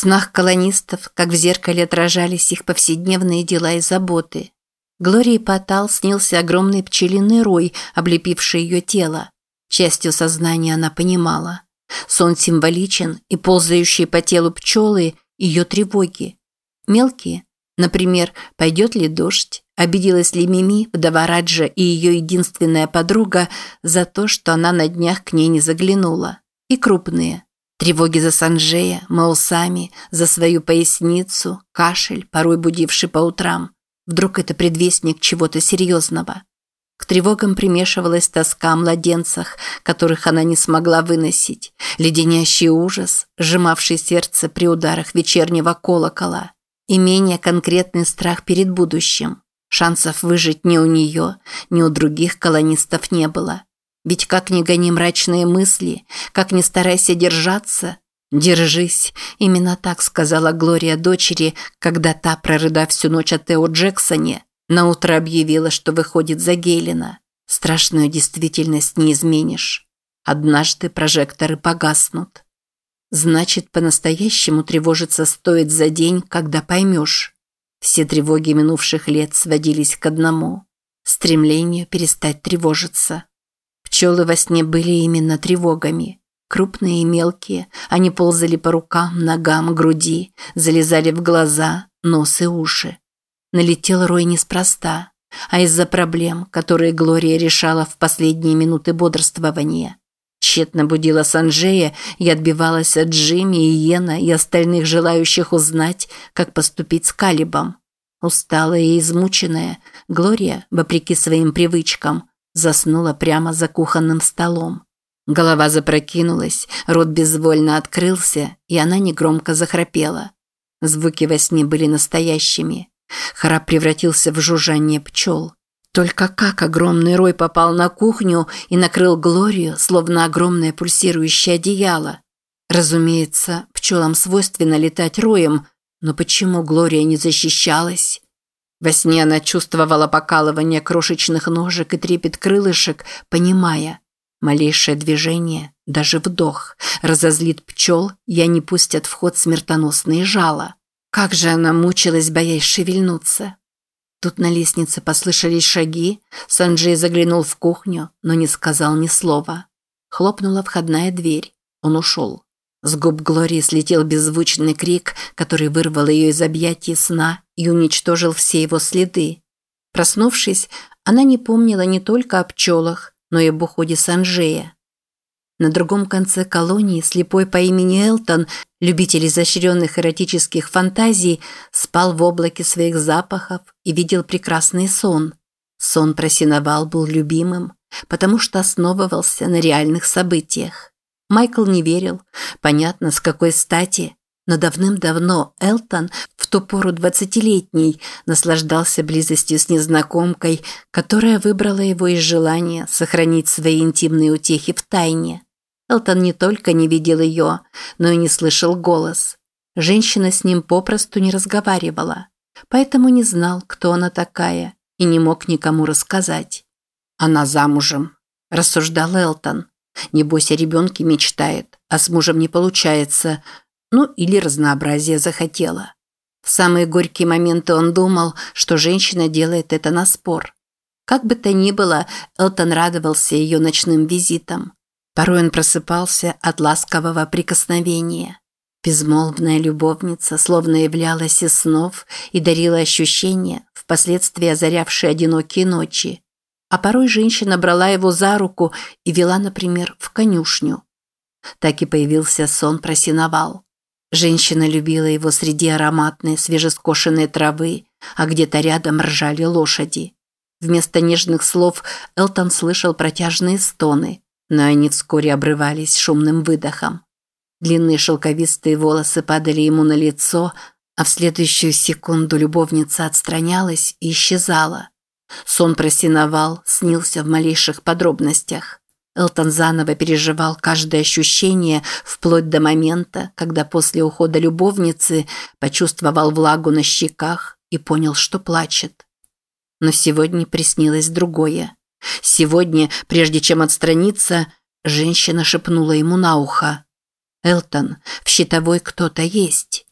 снах колонистов, как в зеркале отражались их повседневные дела и заботы. Глории Патал снился огромный пчелиный рой, облепивший ее тело. Частью сознания она понимала. Сон символичен, и ползающие по телу пчелы – ее тревоги. Мелкие, например, пойдет ли дождь, обиделась ли Мими, вдова Раджа и ее единственная подруга за то, что она на днях к ней не заглянула. И крупные – тревоги за Санжея, Маусами, за свою поясницу, кашель, порой будивший по утрам. Вдруг это предвестник чего-то серьезного. К тревогам примешивалась тоска о младенцах, которых она не смогла выносить, леденящий ужас, сжимавший сердце при ударах вечернего колокола, и менее конкретный страх перед будущим. Шансов выжить ни у нее, ни у других колонистов не было. Ведь как ни гони мрачные мысли, как ни старайся держаться, «Держись», именно так сказала Глория дочери, когда та, прорыдав всю ночь о Тео Джексоне, Наутро объявила, что выходит за Гейлина. Страшную действительность не изменишь. Однажды прожекторы погаснут. Значит, по-настоящему тревожиться стоит за день, когда поймешь. Все тревоги минувших лет сводились к одному – стремлению перестать тревожиться. Пчелы во сне были именно тревогами. Крупные и мелкие, они ползали по рукам, ногам, груди, залезали в глаза, нос и уши. Налетел Рой неспроста, а из-за проблем, которые Глория решала в последние минуты бодрствования. Тщетно будила Санджея и отбивалась от Джимми и Йена и остальных желающих узнать, как поступить с Калибом. Усталая и измученная, Глория, вопреки своим привычкам, заснула прямо за кухонным столом. Голова запрокинулась, рот безвольно открылся, и она негромко захрапела. Звуки во сне были настоящими. Храп превратился в жужжание пчел. Только как огромный рой попал на кухню и накрыл Глорию, словно огромное пульсирующее одеяло. Разумеется, пчелам свойственно летать роем, но почему Глория не защищалась? Во сне она чувствовала покалывание крошечных ножек и трепет крылышек, понимая, малейшее движение, даже вдох, разозлит пчел, и они пустят в ход смертоносные жало. Как же она мучилась, боясь шевельнуться. Тут на лестнице послышались шаги, Санджей заглянул в кухню, но не сказал ни слова. Хлопнула входная дверь. Он ушел. С губ Глории слетел беззвучный крик, который вырвал ее из объятий сна и уничтожил все его следы. Проснувшись, она не помнила не только о пчелах, но и об уходе Санджея. На другом конце колонии слепой по имени Элтон, любитель изощренных эротических фантазий, спал в облаке своих запахов и видел прекрасный сон. Сон про Синовал был любимым, потому что основывался на реальных событиях. Майкл не верил, понятно, с какой стати, но давным-давно Элтон, в ту пору двадцатилетний, наслаждался близостью с незнакомкой, которая выбрала его из желания сохранить свои интимные утехи в тайне. Элтон не только не видел ее, но и не слышал голос. Женщина с ним попросту не разговаривала, поэтому не знал, кто она такая, и не мог никому рассказать. «Она замужем», – рассуждал Элтон. «Небось, о ребенке мечтает, а с мужем не получается, ну или разнообразие захотела». В самые горькие моменты он думал, что женщина делает это на спор. Как бы то ни было, Элтон радовался ее ночным визитам. Порой он просыпался от ласкового прикосновения. Безмолвная любовница словно являлась из снов и дарила ощущения, впоследствии озарявшие одинокие ночи. А порой женщина брала его за руку и вела, например, в конюшню. Так и появился сон про сеновал. Женщина любила его среди ароматной, свежескошенной травы, а где-то рядом ржали лошади. Вместо нежных слов Элтон слышал протяжные стоны – но они вскоре обрывались шумным выдохом. Длинные шелковистые волосы падали ему на лицо, а в следующую секунду любовница отстранялась и исчезала. Сон просиновал, снился в малейших подробностях. Элтон заново переживал каждое ощущение вплоть до момента, когда после ухода любовницы почувствовал влагу на щеках и понял, что плачет. Но сегодня приснилось другое. Сегодня, прежде чем отстраниться, женщина шепнула ему на ухо. «Элтон, в щитовой кто-то есть».